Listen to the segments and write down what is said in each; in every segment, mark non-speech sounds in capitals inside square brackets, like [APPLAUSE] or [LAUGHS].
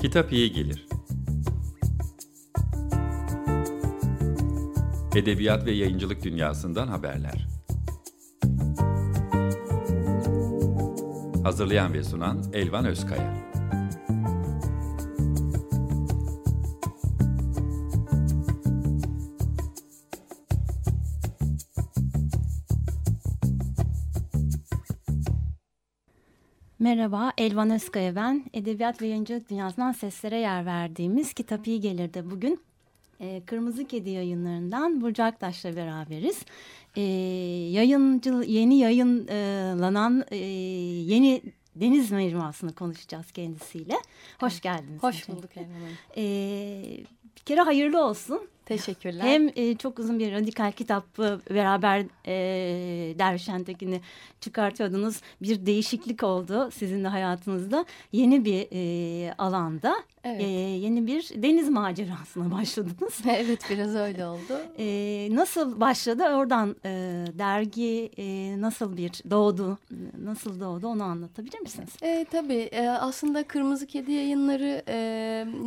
Kitap iyi gelir. Edebiyat ve yayıncılık dünyasından haberler. Hazırlayan ve sunan Elvan Özkaya. Merhaba, Elvan Özkaya ben. Edebiyat ve yayıncılık dünyasından seslere yer verdiğimiz Kitap İyi Gelir'de bugün e, Kırmızı Kedi yayınlarından Burcu Aktaş'la beraberiz. E, yayıncı, yeni yayınlanan e, yeni Deniz Mecmuası'nı konuşacağız kendisiyle. Hoş geldiniz. Hoş bulduk Elvan Hanım. E, bir kere hayırlı olsun. Teşekkürler. Hem e, çok uzun bir radikal kitabı beraber e, Derviş Entekin'i çıkartıyordunuz. Bir değişiklik oldu sizin de hayatınızda. Yeni bir e, alanda evet. e, yeni bir deniz macerasına başladınız. [LAUGHS] evet biraz öyle oldu. E, nasıl başladı? Oradan e, dergi e, nasıl bir doğdu? Nasıl doğdu onu anlatabilir misiniz? E, tabii e, aslında Kırmızı Kedi yayınları e,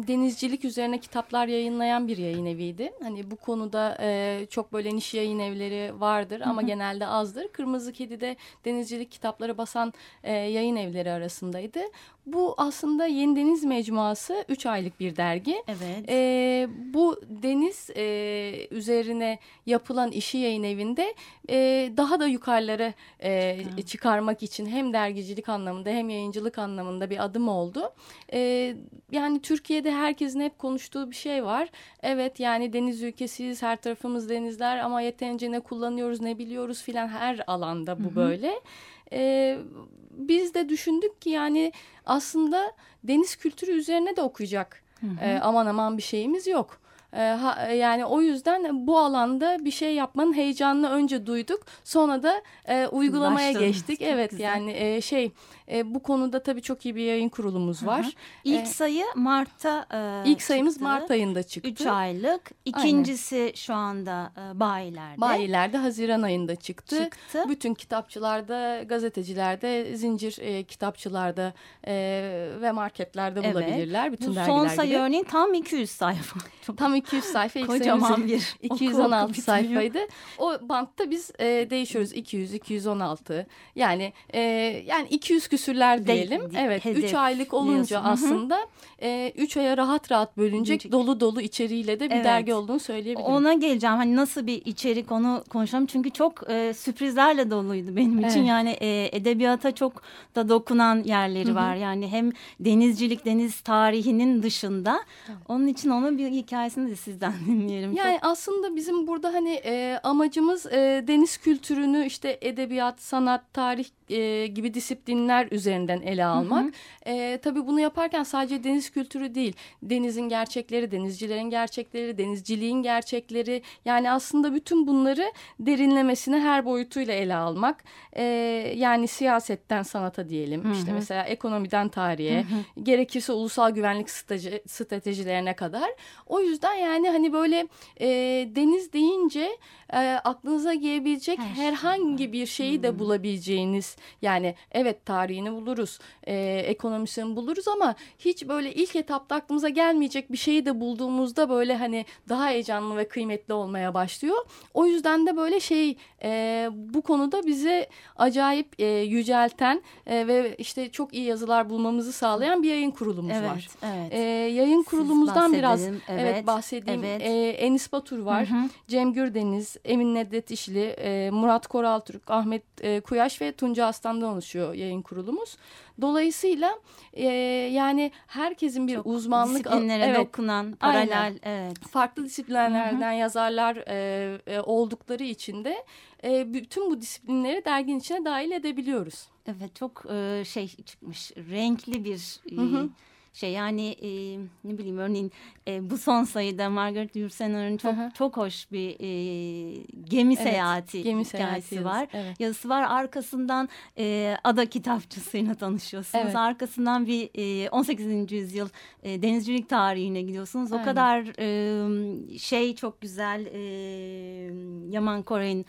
denizcilik üzerine kitaplar yayınlayan bir yayın eviydi. Hani bu konuda e, çok böyle niş yayın evleri vardır ama Hı -hı. genelde azdır. Kırmızı Kedi de denizcilik kitapları basan e, yayın evleri arasındaydı. Bu aslında Yeni Deniz Mecmuası 3 aylık bir dergi. Evet. E, bu deniz e, üzerine yapılan işi yayın evinde e, daha da yukarılara e, çıkarmak için hem dergicilik anlamında hem yayıncılık anlamında bir adım oldu. E, yani Türkiye'de herkesin hep konuştuğu bir şey var. Evet yani deniz ülkesiyiz her tarafımız denizler ama yeterince ne kullanıyoruz ne biliyoruz filan her alanda bu Hı -hı. böyle. E, biz de düşündük ki yani aslında deniz kültürü üzerine de okuyacak hı hı. E, aman aman bir şeyimiz yok. E, ha, yani o yüzden bu alanda bir şey yapmanın heyecanını önce duyduk. Sonra da e, uygulamaya Başladınız. geçtik. Çok evet güzel. yani e, şey e, bu konuda tabii çok iyi bir yayın kurulumuz var. Hı hı. İlk ee, sayı Mart'ta e, İlk sayımız çıktı. Mart ayında çıktı. Üç aylık. İkincisi Aynen. şu anda e, bayilerde. Bayilerde Haziran ayında çıktı. çıktı. Bütün kitapçılarda, gazetecilerde, zincir e, kitapçılarda e, ve marketlerde evet. bulabilirler. Bütün bu son sayı gibi. örneğin tam 200 sayfa. [LAUGHS] tam 200 sayfa. İlk Kocaman bir [LAUGHS] 216 sayfaydı. O bantta biz e, değişiyoruz. 200, 216 yani e, yani 200 küsürler diyelim. De, evet 3 aylık olunca diyorsun. aslında 3 e, aya rahat rahat bölünecek Bölünecek. dolu dolu içeriğiyle de bir evet. dergi olduğunu söyleyebilirim. Ona geleceğim hani nasıl bir içerik onu konuşalım. Çünkü çok e, sürprizlerle doluydu benim için. Evet. Yani e, edebiyata çok da dokunan yerleri Hı -hı. var. Yani hem denizcilik deniz tarihinin dışında. Evet. Onun için onun bir hikayesini de sizden [LAUGHS] dinleyelim. Yani çok... aslında bizim burada hani e, amacımız e, deniz kültürünü işte edebiyat, sanat, tarih e, gibi disiplinler üzerinden ele almak. Hı hı. E, tabii bunu yaparken sadece deniz kültürü değil, denizin gerçekleri, denizcilerin gerçekleri, denizciliğin gerçekleri yani aslında bütün bunları derinlemesine her boyutuyla ele almak. E, yani siyasetten sanata diyelim, hı hı. işte mesela ekonomiden tarihe, hı hı. gerekirse ulusal güvenlik strateji, stratejilerine kadar. O yüzden yani hani böyle e, deniz deyince e, aklınıza gelebilecek Her şey herhangi şey bir şeyi de hmm. bulabileceğiniz yani evet tarihini buluruz, e, ekonomisini buluruz ama hiç böyle ilk etapta aklımıza gelmeyecek bir şeyi de bulduğumuzda böyle hani daha heyecanlı ve kıymetli olmaya başlıyor. O yüzden de böyle şey e, bu konuda bize acayip e, yücelten e, ve işte çok iyi yazılar bulmamızı sağlayan bir yayın kurulumuz evet, var. Evet. E, yayın kurulumuzdan biraz evet, evet bahsedeyim. Evet. E, Enis Batur var, hı hı. Cem Gürdeniz, Emin Nedret İşli, e, Murat Koraltürk, Ahmet e, Kuyaş ve Tunca Aslan'dan oluşuyor yayın kurulumuz. Dolayısıyla e, yani herkesin bir Çok uzmanlık disiplinlere evet, dokunan paralel aynen, evet. farklı disiplinlerden Hı -hı. yazarlar e, e, oldukları için de e, bütün bu disiplinleri derginin içine dahil edebiliyoruz. Evet çok e, şey çıkmış renkli bir Hı -hı şey yani e, ne bileyim örneğin e, bu son sayıda Margaret Yursener'ın çok Aha. çok hoş bir e, gemi evet, seyahati gemi hikayesi var. Evet. Yazısı var. Arkasından e, ada kitapçısıyla tanışıyorsunuz. Evet. Arkasından bir e, 18. yüzyıl e, denizcilik tarihine gidiyorsunuz. O evet. kadar e, şey çok güzel e, Yaman Kore'nin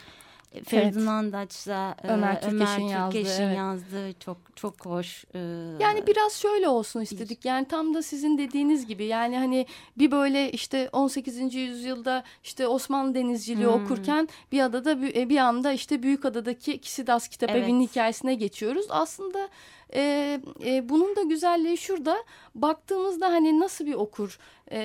Aç'la evet. Ömer Türkeş'in yazdığı, evet. yazdığı çok çok hoş. E, yani biraz şöyle olsun istedik. Yani tam da sizin dediğiniz gibi yani hani bir böyle işte 18. yüzyılda işte Osmanlı denizciliği hmm. okurken bir adada bir anda işte Büyük Adadaki Kisidas kitap evet. evinin hikayesine geçiyoruz. Aslında e, e, bunun da güzelliği şurada baktığımızda hani nasıl bir okur e,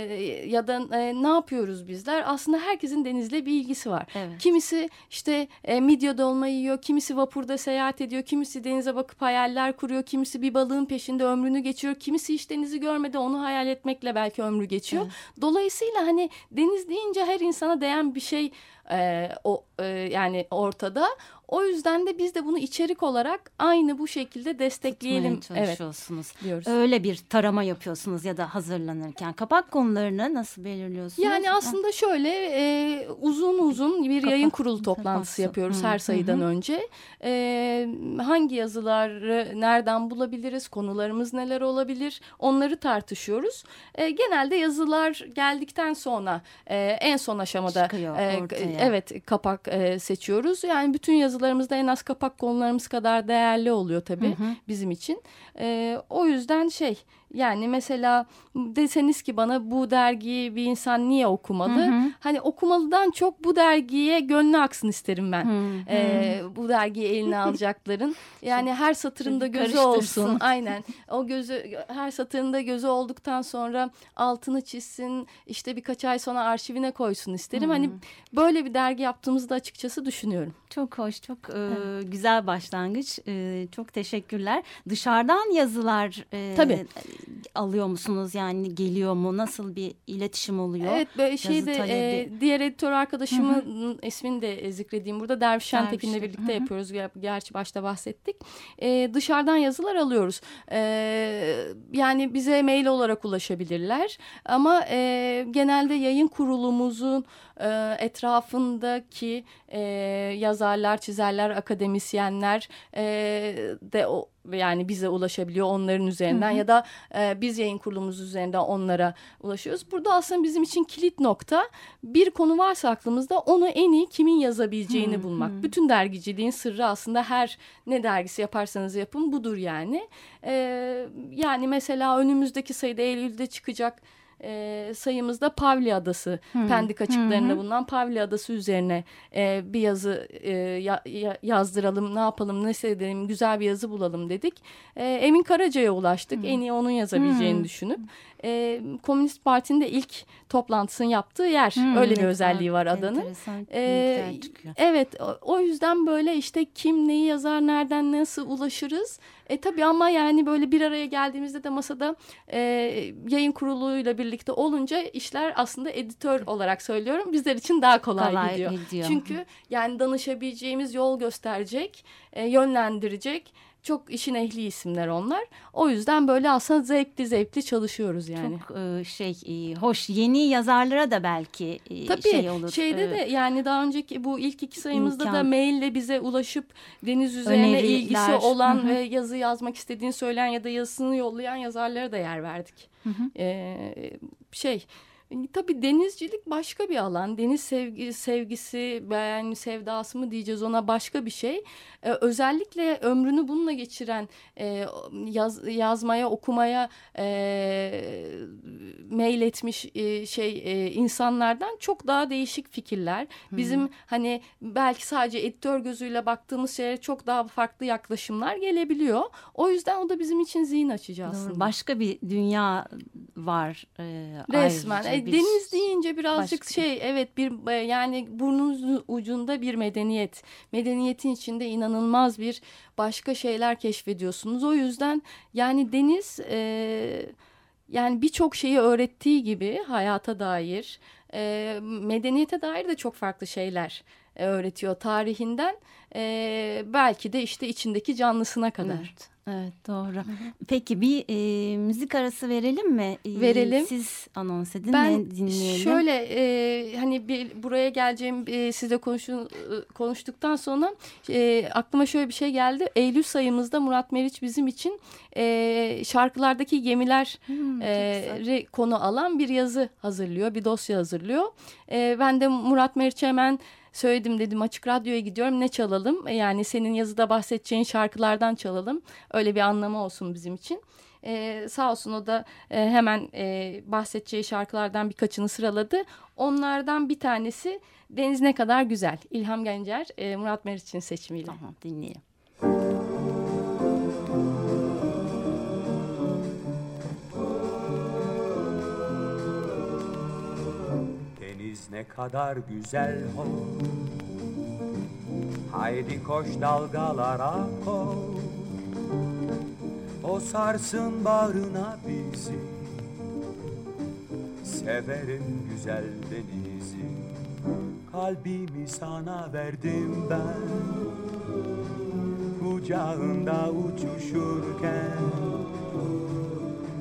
ya da e, ne yapıyoruz bizler aslında herkesin denizle bir ilgisi var. Evet. Kimisi işte e, midyada olmayı yiyor, kimisi vapurda seyahat ediyor, kimisi denize bakıp hayaller kuruyor, kimisi bir balığın peşinde ömrünü geçiyor, kimisi hiç denizi görmedi onu hayal etmekle belki ömrü geçiyor. Evet. Dolayısıyla hani deniz deyince her insana değen bir şey e, o e, yani ortada. O yüzden de biz de bunu içerik olarak aynı bu şekilde destekleyelim. çalışıyorsunuz. Evet, diyoruz. Öyle bir tarama yapıyorsunuz ya da hazırlanırken. Kapak konularını nasıl belirliyorsunuz? Yani aslında şöyle e, uzun uzun bir Kapak, yayın kurulu toplantısı kapaksı. yapıyoruz Hı. her sayıdan Hı. önce. E, hangi yazıları nereden bulabiliriz? Konularımız neler olabilir? Onları tartışıyoruz. E, genelde yazılar geldikten sonra e, en son aşamada Çıkıyor e, evet kapak e, seçiyoruz. Yani bütün yazı yazılarımızda en az kapak konularımız kadar değerli oluyor tabii hı hı. bizim için. E, o yüzden şey yani mesela deseniz ki bana bu dergiyi bir insan niye okumalı? Hı hı. Hani okumalıdan çok bu dergiye gönlü aksın isterim ben. Hı hı. Ee, bu dergiyi eline [LAUGHS] alacakların. Yani her satırında gözü olsun. [LAUGHS] Aynen. O gözü her satırında gözü olduktan sonra altını çizsin. İşte birkaç ay sonra arşivine koysun isterim. Hı. Hani böyle bir dergi yaptığımızda açıkçası düşünüyorum. Çok hoş, çok e, güzel başlangıç. E, çok teşekkürler. Dışarıdan yazılar e, Tabii alıyor musunuz? Yani geliyor mu? Nasıl bir iletişim oluyor? Evet böyle şeyde e, diğer editör arkadaşımın Hı -hı. ismini de zikredeyim. Burada Derviş Şentekin'le birlikte Hı -hı. yapıyoruz. Gerçi başta bahsettik. E, dışarıdan yazılar alıyoruz. E, yani bize mail olarak ulaşabilirler. Ama e, genelde yayın kurulumuzun e, etrafındaki e, yazarlar, çizerler, akademisyenler e, de o yani bize ulaşabiliyor onların üzerinden hı hı. ya da e, biz yayın kurulumuz üzerinden onlara ulaşıyoruz. Burada aslında bizim için kilit nokta bir konu varsa aklımızda onu en iyi kimin yazabileceğini hı, bulmak. Hı. Bütün dergiciliğin sırrı aslında her ne dergisi yaparsanız yapın budur yani. E, yani mesela önümüzdeki sayıda Eylül'de çıkacak e, sayımızda Pavli Adası, hmm. Pendik açıklarında hmm. bulunan Pavli Adası üzerine e, bir yazı e, ya, ya, yazdıralım, ne yapalım, ne edelim, güzel bir yazı bulalım dedik. E, Emin Karaca'ya ulaştık, hmm. en iyi onun yazabileceğini hmm. düşünüp e, Komünist Parti'nin de ilk toplantısını yaptığı yer. Hmm, Öyle bir özelliği var adanın. E, evet o, o yüzden böyle işte kim neyi yazar nereden nasıl ulaşırız. E tabii ama yani böyle bir araya geldiğimizde de masada e, yayın kuruluyla birlikte olunca işler aslında editör olarak söylüyorum bizler için daha kolay, kolay gidiyor. gidiyor. Çünkü yani danışabileceğimiz yol gösterecek, e, yönlendirecek çok işin ehli isimler onlar. O yüzden böyle aslında zevkli zevkli çalışıyoruz yani. Çok e, şey e, hoş yeni yazarlara da belki e, Tabii, şey olur. Şeyde e, de yani daha önceki bu ilk iki sayımızda imkan, da maille bize ulaşıp deniz üzerine öneriler, ilgisi olan hı -hı. ve yazı yazmak istediğini söyleyen ya da yazısını yollayan yazarlara da yer verdik. Hı hı. E, şey Tabii denizcilik başka bir alan. Deniz sevgi, sevgisi, yani sevdası mı diyeceğiz ona başka bir şey. Ee, özellikle ömrünü bununla geçiren e, yaz, yazmaya, okumaya e, mail etmiş e, şey e, insanlardan çok daha değişik fikirler. Bizim hmm. hani belki sadece editör gözüyle baktığımız şeye çok daha farklı yaklaşımlar gelebiliyor. O yüzden o da bizim için zihin açıcı aslında. Başka bir dünya var. E, Resmen. E, bir deniz deyince birazcık başka. şey evet bir e, yani burnunuz ucunda bir medeniyet. Medeniyetin içinde inanılmaz bir başka şeyler keşfediyorsunuz. O yüzden yani deniz e, yani birçok şeyi öğrettiği gibi hayata dair e, medeniyete dair de çok farklı şeyler e, öğretiyor tarihinden e, belki de işte içindeki canlısına kadar. Evet. Evet doğru. Hı hı. Peki bir e, müzik arası verelim mi? E, verelim. Siz anons edin ben dinleyelim. Şöyle e, hani bir buraya geleceğim e, sizle konuşun, e, konuştuktan sonra e, aklıma şöyle bir şey geldi. Eylül sayımızda Murat Meriç bizim için e, şarkılardaki gemiler hmm, e, konu alan bir yazı hazırlıyor. Bir dosya hazırlıyor. E, ben de Murat Meriç'e hemen söyledim dedim açık radyoya gidiyorum ne çalalım e, yani senin yazıda bahsedeceğin şarkılardan çalalım öyle bir anlamı olsun bizim için. Ee, sağ olsun o da e, hemen e, bahsedeceği şarkılardan birkaçını sıraladı. Onlardan bir tanesi Deniz Ne Kadar Güzel. İlham Gencer, e, Murat Meriç'in seçimiyle. Tamam dinleyelim. Ne kadar güzel ho Haydi koş dalgalara koş. O sarsın bağrına bizi. Severim güzel denizi. Kalbimi sana verdim ben. Kucağında uçuşurken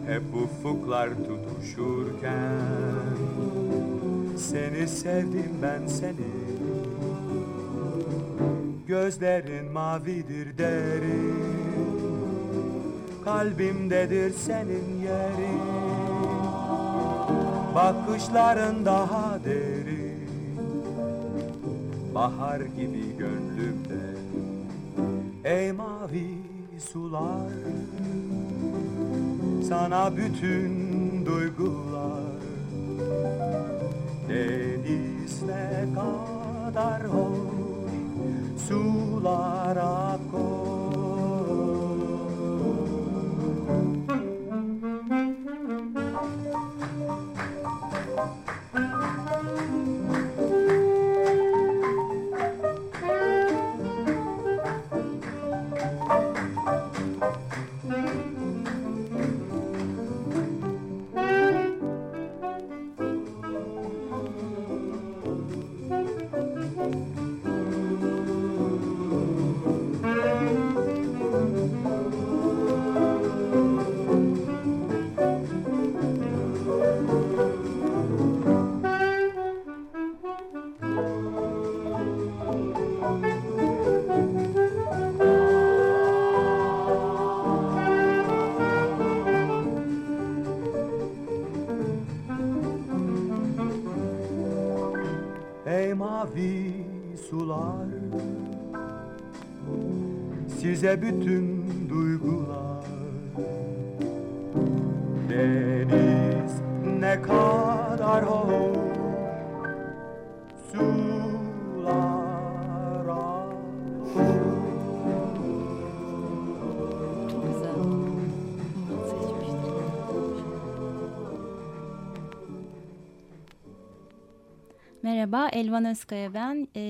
Hep ufuklar tutuşurken seni sevdim ben seni. Gözlerin mavidir derin Kalbimdedir senin yerin. Bakışların daha derin. Bahar gibi gönlümde. Ey mavi sular. Sana bütün duygular Deniz ne kadar hoş sulara koy size bütün duygular. Deniz ne kadar hoş Merhaba, Elvan Özkaya ben. E,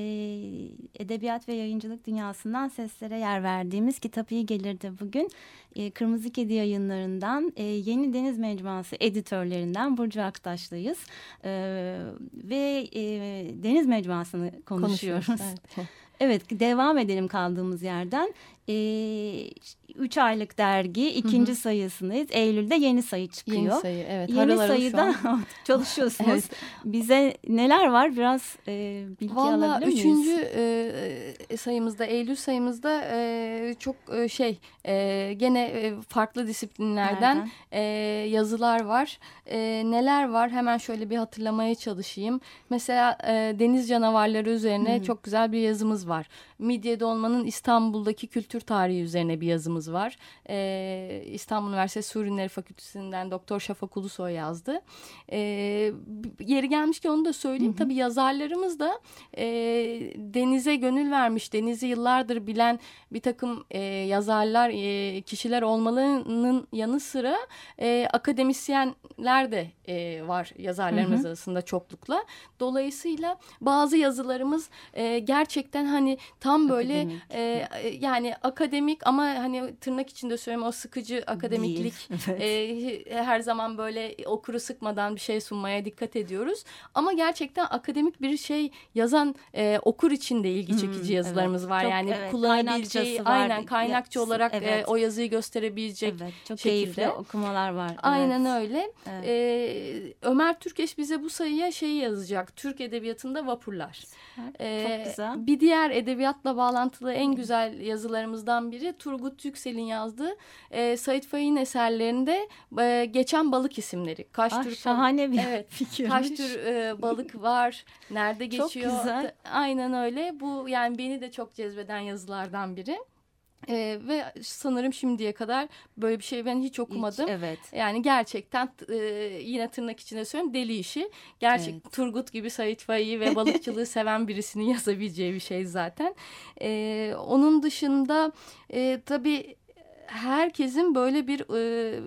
edebiyat ve yayıncılık dünyasından seslere yer verdiğimiz Kitap iyi Gelir'de bugün. E, Kırmızı Kedi yayınlarından e, Yeni Deniz Mecmuası editörlerinden Burcu Aktaş'layız. E, ve e, Deniz Mecmuası'nı konuşuyoruz. konuşuyoruz evet. [LAUGHS] evet, devam edelim kaldığımız yerden. E, üç aylık dergi ikinci hı hı. sayısındayız. Eylül'de yeni sayı çıkıyor. Yeni sayı evet. Yeni sayıda [LAUGHS] [LAUGHS] çalışıyorsunuz. evet. Bize neler var biraz e, bilgi Vallahi alabilir miyiz? üçüncü e, sayımızda Eylül sayımızda e, çok e, şey e, gene e, farklı disiplinlerden e, yazılar var. E, neler var hemen şöyle bir hatırlamaya çalışayım. Mesela e, deniz canavarları üzerine hı hı. çok güzel bir yazımız var. Midyede olmanın İstanbul'daki kültür tarihi üzerine bir yazımız var. Ee, İstanbul Üniversitesi Su Ürünleri Fakültesinden Doktor Şafak Ulusoy yazdı. Ee, yeri gelmiş ki onu da söyleyeyim. Hı hı. Tabii yazarlarımız da e, denize gönül vermiş, denizi yıllardır bilen bir takım e, yazarlar, e, kişiler olmalarının yanı sıra e, akademisyenler de e, var yazarlarımız hı hı. arasında çoklukla. Dolayısıyla bazı yazılarımız e, gerçekten hani tam böyle e, yani akademik ama hani tırnak içinde söyleyeyim o sıkıcı akademiklik [LAUGHS] evet. e, her zaman böyle okuru sıkmadan bir şey sunmaya dikkat ediyoruz. Ama gerçekten akademik bir şey yazan e, okur için de ilgi çekici hmm, yazılarımız evet. var. Çok, yani evet, kullanabileceği aynen kaynakçı olarak evet. e, o yazıyı gösterebilecek evet, çok şekilde. keyifli okumalar var. Aynen evet. öyle. Evet. E, Ömer Türkeş bize bu sayıya şeyi yazacak. Türk Edebiyatı'nda vapurlar. Evet, çok güzel. Bir diğer edebiyatla bağlantılı en güzel yazılarımızdan biri Turgut Yüksel'in yazdığı e, Sait Faik'in eserlerinde e, geçen balık isimleri. Kaç ah, tür şahane bir evet, [LAUGHS] fikirmiş. Kaç tür e, balık var, nerede geçiyor. Çok güzel. Aynen öyle. Bu yani beni de çok cezbeden yazılardan biri. Ee, ve sanırım şimdiye kadar böyle bir şey ben hiç okumadım. Hiç, evet. Yani gerçekten e, yine tırnak içinde söylüyorum deli işi. Gerçek evet. Turgut gibi Sait Faik'i ve balıkçılığı [LAUGHS] seven birisinin yazabileceği bir şey zaten. Ee, onun dışında e, tabii herkesin böyle bir e,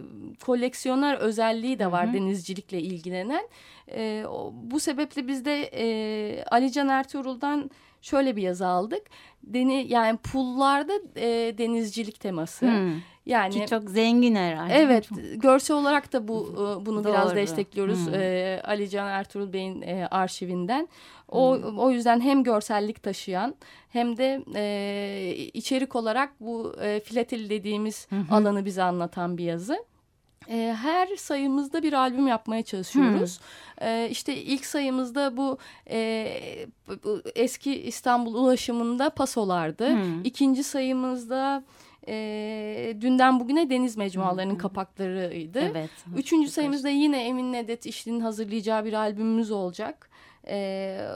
koleksiyoner özelliği de var Hı -hı. denizcilikle ilgilenen. E, bu sebeple biz de e, Ali Can Ertuğrul'dan şöyle bir yazı aldık. Deni yani pullarda e, denizcilik teması. Hmm. Yani Ki çok zengin herhalde. Evet, görsel olarak da bu e, bunu Doğru. biraz destekliyoruz hmm. e, Ali Can Ertuğrul Bey'in e, arşivinden. O hmm. o yüzden hem görsellik taşıyan hem de e, içerik olarak bu e, filatel dediğimiz hmm. alanı bize anlatan bir yazı. E, her sayımızda bir albüm yapmaya çalışıyoruz. Hmm. E, işte ilk sayımızda bu, e, bu eski İstanbul ulaşımında pasolardı. Hmm. İkinci sayımızda e, dünden bugüne deniz mecmualarının hmm. kapaklarıydı. Evet. Üçüncü sayımızda yine Emin Nedet İşli'nin hazırlayacağı bir albümümüz olacak. E,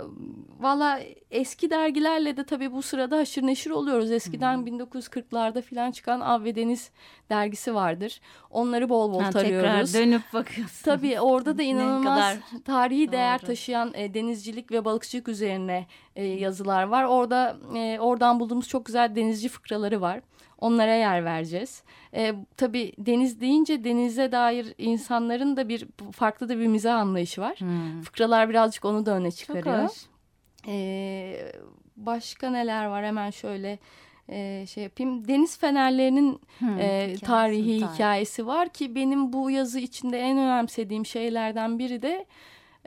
Valla eski dergilerle de tabii bu sırada haşır neşir oluyoruz. Eskiden hmm. 1940'larda falan çıkan Av ve Deniz dergisi vardır. Onları bol bol ha, tarıyoruz. Tekrar dönüp bakıyorsun. Tabii orada da inanılmaz tarihi Doğru. değer taşıyan e, denizcilik ve balıkçılık üzerine e, yazılar var. Orada e, oradan bulduğumuz çok güzel denizci fıkraları var. Onlara yer vereceğiz. E, tabii deniz deyince denize dair insanların da bir farklı da bir mizah anlayışı var. Hmm. Fıkralar birazcık onu da öne çıkarıyor. Çok hoş. E, başka neler var hemen şöyle e, şey yapayım. Deniz fenerlerinin hmm, e, tarihi tarih. hikayesi var ki benim bu yazı içinde en önemsediğim şeylerden biri de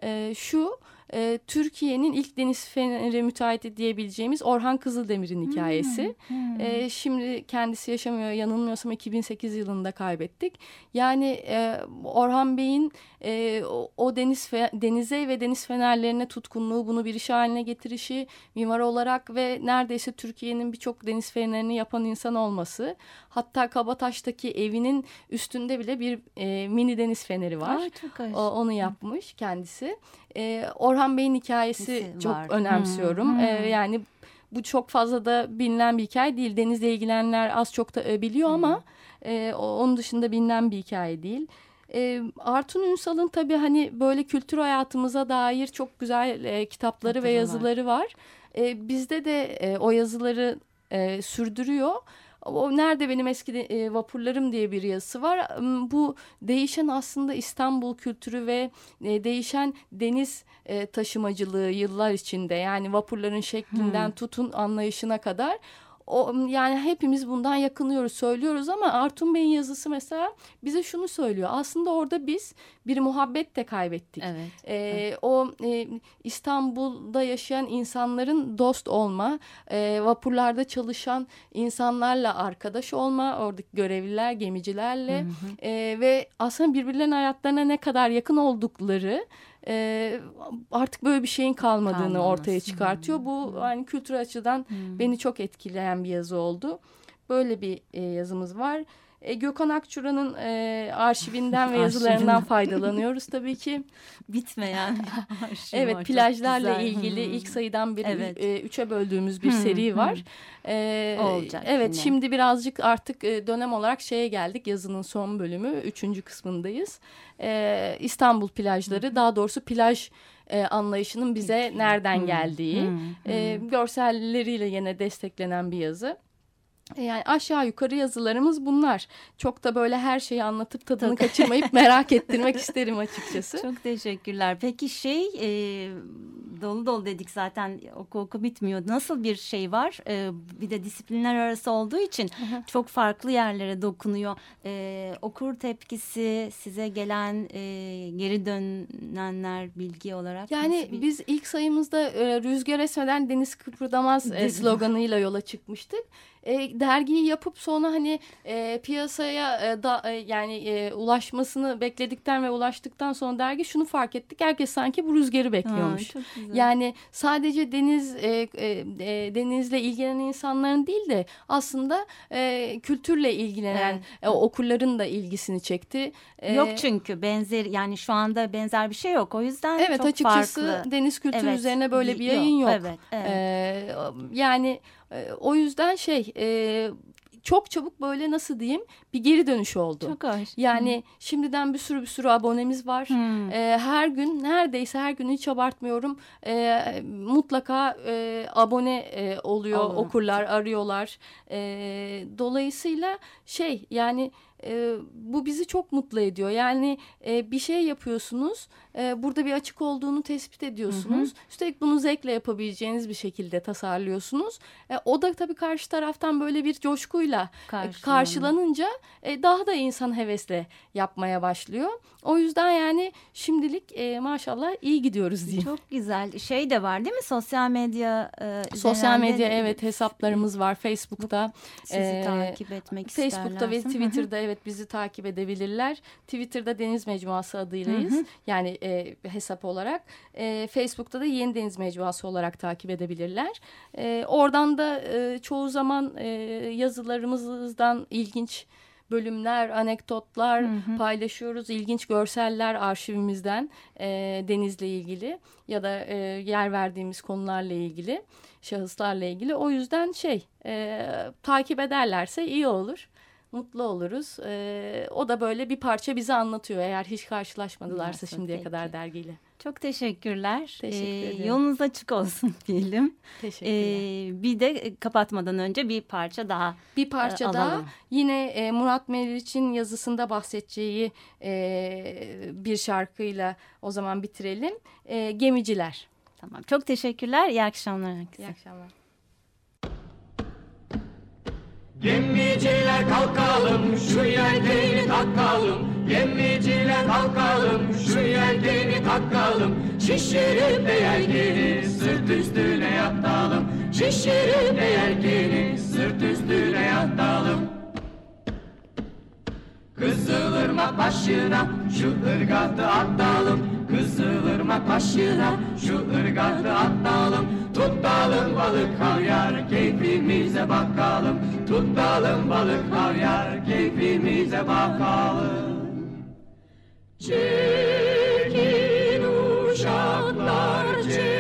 e, şu e, Türkiye'nin ilk deniz feneri müteahhiti diyebileceğimiz Orhan Kızıldemir'in hikayesi. Hmm, hmm. E, şimdi kendisi yaşamıyor yanılmıyorsam 2008 yılında kaybettik. Yani e, Orhan Bey'in e, o, o deniz denize ve deniz fenerlerine tutkunluğu bunu bir iş haline getirişi mimar olarak ve neredeyse Türkiye'nin birçok deniz fenerini yapan insan olması. Hatta Kabataş'taki evinin üstünde bile bir e, mini deniz feneri var. Ay, çok o, onu yapmış kendisi. E, Orhan Bey'in hikayesi Nesi çok var. önemsiyorum. Hmm. E, yani bu çok fazla da bilinen bir hikaye değil. Denizle ilgilenenler az çok da e, biliyor hmm. ama e, onun dışında bilinen bir hikaye değil. E, Artun Ünsal'ın tabii hani böyle kültür hayatımıza dair çok güzel e, kitapları ve yazıları var. E, bizde de e, o yazıları e, sürdürüyor. O nerede benim eski e, vapurlarım diye bir yazısı var. Bu değişen aslında İstanbul kültürü ve e, değişen deniz e, taşımacılığı yıllar içinde yani vapurların şeklinden hmm. tutun anlayışına kadar o, yani hepimiz bundan yakınıyoruz söylüyoruz ama Artun Bey'in yazısı mesela bize şunu söylüyor. Aslında orada biz bir muhabbet de kaybettik. Evet. Ee, evet. O e, İstanbul'da yaşayan insanların dost olma, e, vapurlarda çalışan insanlarla arkadaş olma, oradaki görevliler, gemicilerle hı hı. E, ve aslında birbirlerinin hayatlarına ne kadar yakın oldukları e, artık böyle bir şeyin kalmadığını Kalmaması. ortaya çıkartıyor. Bu hani kültür açıdan hmm. beni çok etkileyen bir yazı oldu. Böyle bir e, yazımız var. E, Gökhan Akçura'nın e, arşivinden [LAUGHS] ve yazılarından faydalanıyoruz tabii ki. [LAUGHS] Bitmeyen Evet plajlarla ilgili ilk sayıdan beri evet. e, üçe böldüğümüz bir seri var. E, Olacak evet yine. şimdi birazcık artık e, dönem olarak şeye geldik yazının son bölümü üçüncü kısmındayız. E, İstanbul plajları daha doğrusu plaj e, anlayışının bize nereden geldiği e, görselleriyle yine desteklenen bir yazı. E, yani aşağı yukarı yazılarımız bunlar. Çok da böyle her şeyi anlatıp tadını kaçırmayıp [LAUGHS] merak ettirmek isterim açıkçası. Çok teşekkürler. Peki şey e, dolu dolu dedik zaten oku oku bitmiyor. Nasıl bir şey var? E, bir de disiplinler arası olduğu için çok farklı yerlere dokunuyor. E, okur tepkisi size gelen e, geri dönenler bilgi olarak. Yani bir... biz ilk sayımızda e, rüzgar esmeden deniz kıpırdamaz e, sloganıyla yola çıkmıştık e, dergiyi yapıp sonra hani e, piyasaya e, da e, yani e, ulaşmasını bekledikten ve ulaştıktan sonra dergi şunu fark ettik. Herkes sanki bu rüzgarı bekliyormuş. Ha, yani sadece deniz e, e, e, denizle ilgilenen insanların değil de aslında e, kültürle ilgilenen evet. e, okurların da ilgisini çekti. E, yok çünkü benzer yani şu anda benzer bir şey yok. O yüzden evet, çok açıkçası farklı. deniz kültürü evet, üzerine böyle bir yayın yok. yok. Evet, evet. E, yani e, o yüzden şey e, çok çabuk böyle nasıl diyeyim bir geri dönüş oldu. Çok hoş. Yani hmm. şimdiden bir sürü bir sürü abonemiz var. Hmm. E, her gün neredeyse her gün hiç abartmıyorum e, mutlaka e, abone e, oluyor Olur. okurlar arıyorlar. E, dolayısıyla şey yani e, bu bizi çok mutlu ediyor. Yani e, bir şey yapıyorsunuz, e, burada bir açık olduğunu tespit ediyorsunuz. Hı hı. Üstelik bunu zevkle yapabileceğiniz bir şekilde tasarlıyorsunuz. E, o da tabii karşı taraftan böyle bir coşkuyla e, karşılanınca e, daha da insan hevesle yapmaya başlıyor. O yüzden yani şimdilik e, maşallah iyi gidiyoruz diyeyim. Çok güzel. Şey de var değil mi? Sosyal medya e, Sosyal medya evet hesaplarımız var Facebook'ta. Sizi e, takip etmek Facebook'ta isterler. ve Twitter'da evet bizi takip edebilirler. Twitter'da Deniz Mecmuası adıylayız. Hı hı. Yani e, hesap olarak. E, Facebook'ta da Yeni Deniz Mecmuası olarak takip edebilirler. E, oradan da e, çoğu zaman e, yazılarımızdan ilginç bölümler, anekdotlar hı hı. paylaşıyoruz. İlginç görseller arşivimizden e, denizle ilgili ya da e, yer verdiğimiz konularla ilgili, şahıslarla ilgili. O yüzden şey e, takip ederlerse iyi olur mutlu oluruz. Ee, o da böyle bir parça bize anlatıyor eğer hiç karşılaşmadılarsa Nasıl, şimdiye peki. kadar dergiyle. Çok teşekkürler. Teşekkür ee, yolunuz açık olsun [LAUGHS] diyelim. Teşekkürler. Ee, bir de kapatmadan önce bir parça daha Bir parça e, daha yine e, Murat Meriç'in yazısında bahsedeceği e, bir şarkıyla o zaman bitirelim. E, Gemiciler. Tamam. Çok teşekkürler. İyi akşamlar herkese. İyi akşamlar. Gemiciler kalkalım şu yelkeni takalım. Gemiciler kalkalım şu yelkeni takalım. Şişirip yelkeni sırt üstüne yatalım Şişirip yelkeni sırt üstüne yatalım Kızılırmak başına şu ırgatı atalım Kızılırmak başına şu ırgatı atalım Tutalım balık havyar keyfimize bakalım. Tutalım balık havyar keyfimize bakalım. Çekin uşaklar çekin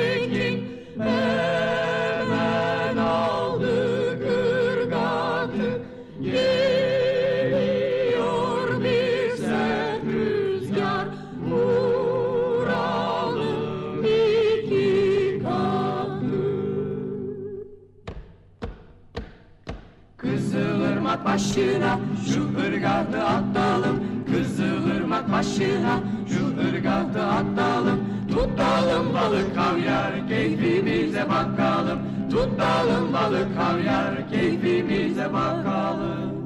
başına şu ırgatı atalım. Kızılırmak başına şu ırgatı atalım. Tutalım balık kavyar keyfimize bakalım. Tutalım balık kavyar keyfimize bakalım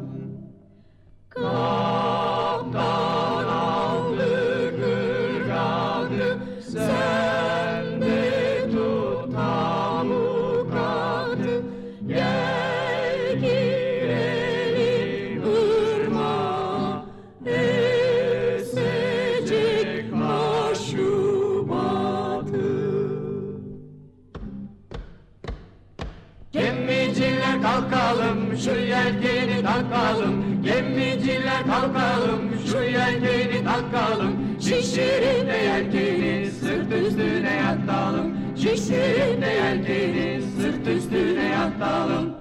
kalkalım şu yelkeni takalım Gemiciler kalkalım şu yelkeni takalım. Şişirip de yelkeni sırt üstüne yatalım Şişirip de yelkeni sırt üstüne yatalım.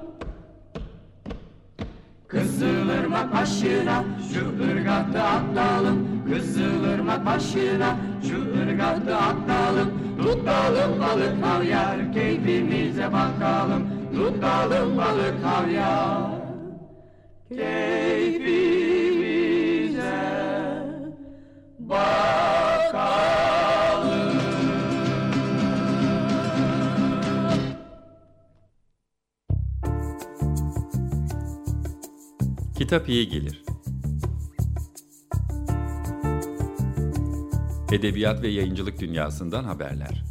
Kızılırmak başına şu ırgatı atalım Kızılırmak başına şu ırgatı atalım. Tutalım balık havyar keyfimize bakalım Tutalım balık havyar Kitap iyi gelir. Edebiyat ve yayıncılık dünyasından haberler.